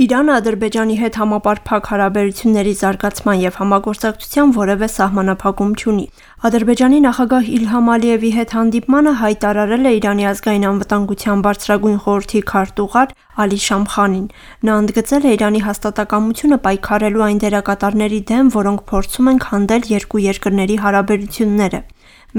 Իրանը Ադրբեջանի հետ համապարփակ հարաբերությունների զարգացման եւ համագործակցության որեւէ սահմանափակում չունի։ Ադրբեջանի նախագահ Իլհամ Ալիևի հետ հանդիպմանը հայտարարել է Իրանի ազգային անվտանգության բարձրագույն խորհրդի քարտուղար Ալի Շամխանին։ Նա ընդգծել է Իրանի հաստատակամությունը պայքարելու այն դերակատարների դեմ, որոնք փորձում են քանդել երկու երկրների հարաբերությունները։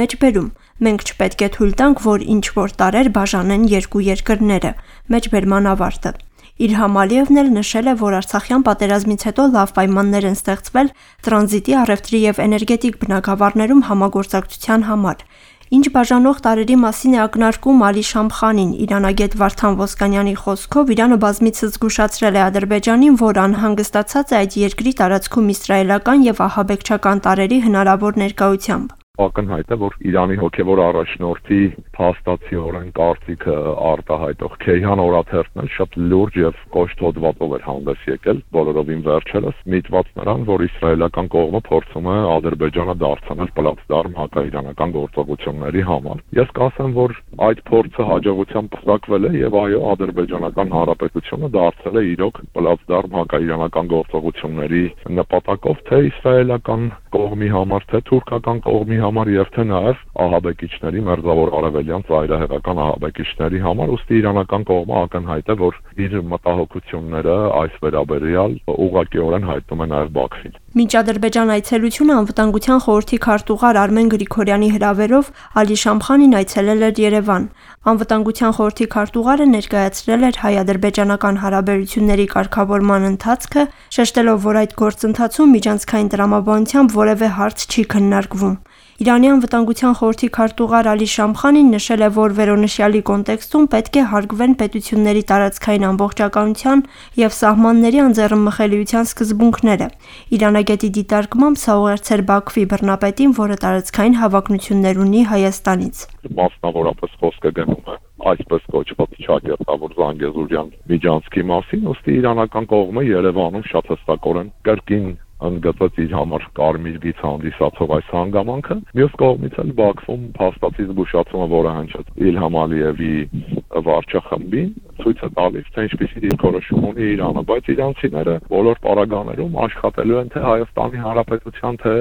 Մեջբերում. Մենք չպետք է թույլ տանք, որ ինչ որ տարրեր բաժանեն երկու երկրները։ Մեջբերման ավարտը։ Իլհամ Ալիևն էլ նշել է, որ Արցախյան պատերազմից հետո լավ պայմաններ են ստեղծվել տրանզիտի, առևտրի եւ էներգետիկ բնագավառներում համագործակցության համար։ Ինչ բաժանող տարրերի մասին է ակնարկում Ալի Շամխանին։ Իրանագետ Վարդան Ոսկանյանի խոսքով Իրանը բազմիցս զգուշացրել է Ադրբեջանին, որ անհանգստացած է այդ երկրի տարածքում իսրայելական եւ ահաբեկչական տարրերի հնարավոր ներկայությամբ ակնհայտ է, որ Իրանի հոգևոր առաջնորդի փաստացիորեն կարծիքը արտահայտող Քեյհան օրաթերթն էլ շատ լուրջ եւ կոշտ հոդվածով էր հանդես եկել, բոլորովին վերջերս միտված նրան, որ իսրայելական կողմը փորձում է Ադրբեջանը դարձնել պլատֆորմ հակաիրանական գործողությունների համար։ Ես կասեմ, որ այդ փորձը հաջողությամբ փոխակվել է եւ այո, Ադրբեջանական հանրապետությունը դարձել է իրոք պլատֆորմ հակաիրանական գործողությունների նպատակով թե իսրայելական կողմի համար, թե թուրքական կողմի համար եւ թե նաեւ ահաբեկիչների մերձավոր արևելյան ծայրահեղական ահաբեկիչների համար, ուստի իրանական կողմը ակնհայտ է, որ իր մտահոգությունները այս վերաբերյալ ուղղակիորեն հայտնում է նաեւ Բաքվին։ Մինչ Ադրբեջան այցելությունը անվտանգության խորհրդի քարտուղար Արմեն Գրիգորյանի հրավերով Ալի Շամխանին այցելել էր Երևան։ Անվտանգության խորհրդի քարտուղարը ներկայացրել էր հայ-ադրբեջանական հարաբերությունների կարգավորման ընթացքը, շեշտելով, որ այդ գործընթացում միջանցքային տրամաբանությամբ որևէ հարց չի քննարկվում։ Իրանի անվտանգության խորհրդի քարտուղար Ալի Շամխանին նշել է, որ վերոնշյալի կոնտեքստում պետք է հարգվեն պետությունների տարածքային ամբողջականության եւ սահմանների անձեռնմխելիության սկզբունքները։ Իրանագետի դիտարկմամբ սա ուղերձ էր Բաքվի բռնապետին, որը տարածքային հավակնություններ ունի Հայաստանից։ Մասնավորապես խոսքը գնում է այսպես կոչված Չակերտավոր Զանգեզուրյան միջանցքի մասին, ըստ իրանական կողմը Երևանում շատ հստակորեն կրկին ընդգծեց իր համար կարմիր գիծ հանդիսացող այս հանգամանքը։ Մյուս կողմից էլ Բաքվում փաստացի զգուշացումը, որը հնչեց Իլհամ Ալիևի վարչախմբին, ցույց է տալիս, թե ինչպիսի դիրքորոշում ունի Իրանը, բայց իրանցիները բոլոր պարագաներում աշխատելու են թե Հայաստանի Հանրապետության, թե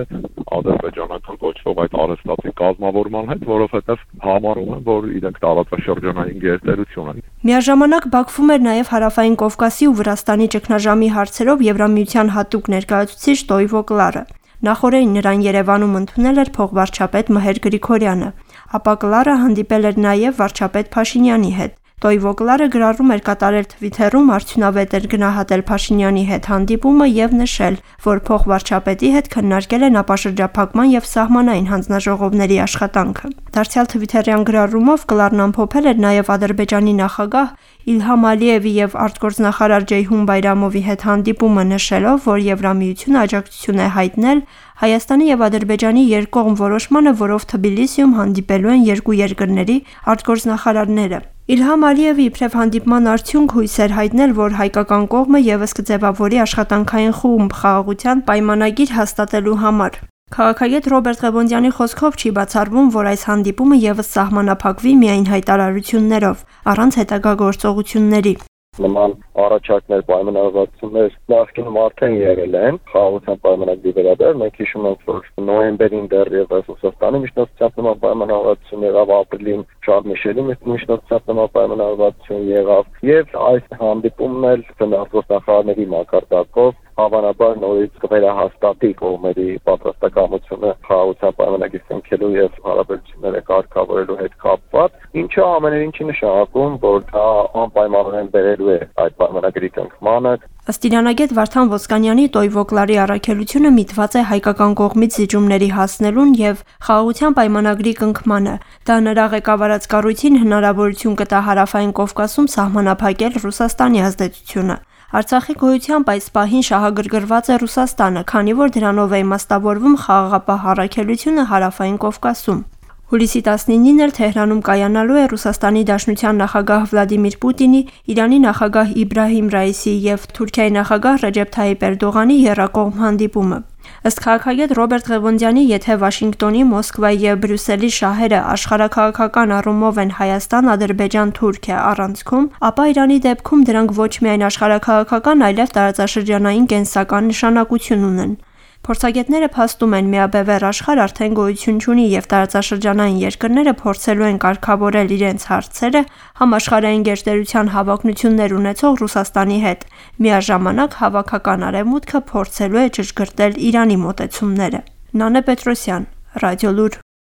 ադրբեջանական կոչվող այդ արհեստացի կազմավորման հետ, որովհետև համարում են, որ իրենք տարածաշրջանային գերտերություն են։ Միաժամանակ Բաքվում էր նաև Հարավային Կովկասի ու Վրաստանի ճգնաժամի հարցերով Եվրամիության հատուկ ներկայացուցիչ Տոյվո Կլարը։ Նախորդին նրան Երևանում ընդունել էր փոխվարչապետ Մհեր Գրիգորյանը, ապա Կլարը հանդիպել էր նաև վարչապետ Փաշինյանի հետ։ Տոյվոգլարը գրառում էր կատարել Թվիթերում արդյունավետ էր գնահատել Փաշինյանի հետ հանդիպումը եւ նշել, որ փոխվարչապետի հետ քննարկել են ապաշրջափակման եւ սահմանային հանձնաժողովների աշխատանքը։ Դարձյալ Թվիթերյան գրառումով Կլարն ամփոփել էր նաեւ Ադրբեջանի նախագահ Իլհամ Ալիևի եւ արտգործնախարար Ջեյհուն Բայրամովի հետ հանդիպումը նշելով, որ Եվրամիությունը աջակցություն է հայտնել Հայաստանի եւ Ադրբեջանի երկկողմ որոշմանը, որով Թբիլիսիում հանդիպելու են երկու երկրների արտգործնախարարները։ Իլհամ Ալիևի իբրև հանդիպման արդյունք հույս էր հայտնել, որ հայկական կողմը եւս կձևավորի աշխատանքային խումբ խաղաղության պայմանագիր հաստատելու համար։ Քաղաքագետ Ռոբերտ Ղևոնդյանի խոսքով չի բացառվում, որ այս հանդիպումը եւս սահմանափակվի միայն հայտարարություններով, առանց հետագա գործողությունների նման առաջարկներ, պայմանավորվածություններ նախկինում արդեն եղել են խաղաղության պայմանագրի վերաբերյալ։ Մենք հիշում ենք, որ նոյեմբերին դեռևս Ռուսաստանի միջնորդությամբ նման պայմանավորվածություն եղավ, ապրիլին Շարլ Միշելի միջնորդությամբ նման պայմանավորվածություն եղավ, եւ այս հանդիպումն էլ նախագահների մակարդակով հավանաբար նորից կվերահաստատի կողմերի պատրաստակամությունը խաղաղության պայմանագիր կնքելու եւ հարաբերությունները կարգավորելու հետ կապված, ինչը ամենին ինչի նշանակում, որ դա անպայմանորեն բերելու է այդ պայմանագրի կնքմանը։ Ըստ Իրանագետ Վարդան Ոսկանյանի Տոյվոկլարի առաքելությունը միտված է հայկական կողմից զիջումների հասնելուն եւ խաղաղության պայմանագրի կնքմանը։ Դա նրա ղեկավարած կառույցին հնարավորություն կտա հարավային Կովկասում սահմանափակել Ռուսաստանի ազդեցությունը։ Արցախի գոյությամբ այս պահին շահագրգռված է Ռուսաստանը, քանի որ դրանով է իմաստավորվում խաղաղապահ առաքելությունը հարավային Կովկասում։ Հուլիսի 19-ին էլ Թեհրանում կայանալու է Ռուսաստանի Դաշնության նախագահ Վլադիմիր Պուտինի, Իրանի նախագահ Իբրահիմ Ռայիսի եւ Թուրքիայի նախագահ Ռեջեփ Թայիպ Էրդողանի երրակողմ հանդիպումը։ Ըստ քաղաքագետ Ռոբերտ Ղևոնդյանի, եթե Վաշինգտոնի, Մոսկվայի եւ Բրյուսելի շահերը աշխարհակաղակական առումով են Հայաստան, Ադրբեջան, Թուրքիա առանցքում, ապա Իրանի դեպքում դրանք ոչ միայն աշխարհակաղակական, այլև տարածաշրջանային կենսական նշանակություն ունեն։ Փորձագետները փաստում են, միաբևեռ աշխարհ արդեն գոյություն չունի եւ տարածաշրջանային երկրները փորձելու են կարգավորել իրենց հարցերը համաշխարհային գերտերության հավակնություններ ունեցող Ռուսաստանի հետ։ Միաժամանակ հավաքական արևմուտքը փորձելու է ճշգրտել Իրանի մոտեցումները։ Նանե Պետրոսյան, Ռադիոլուր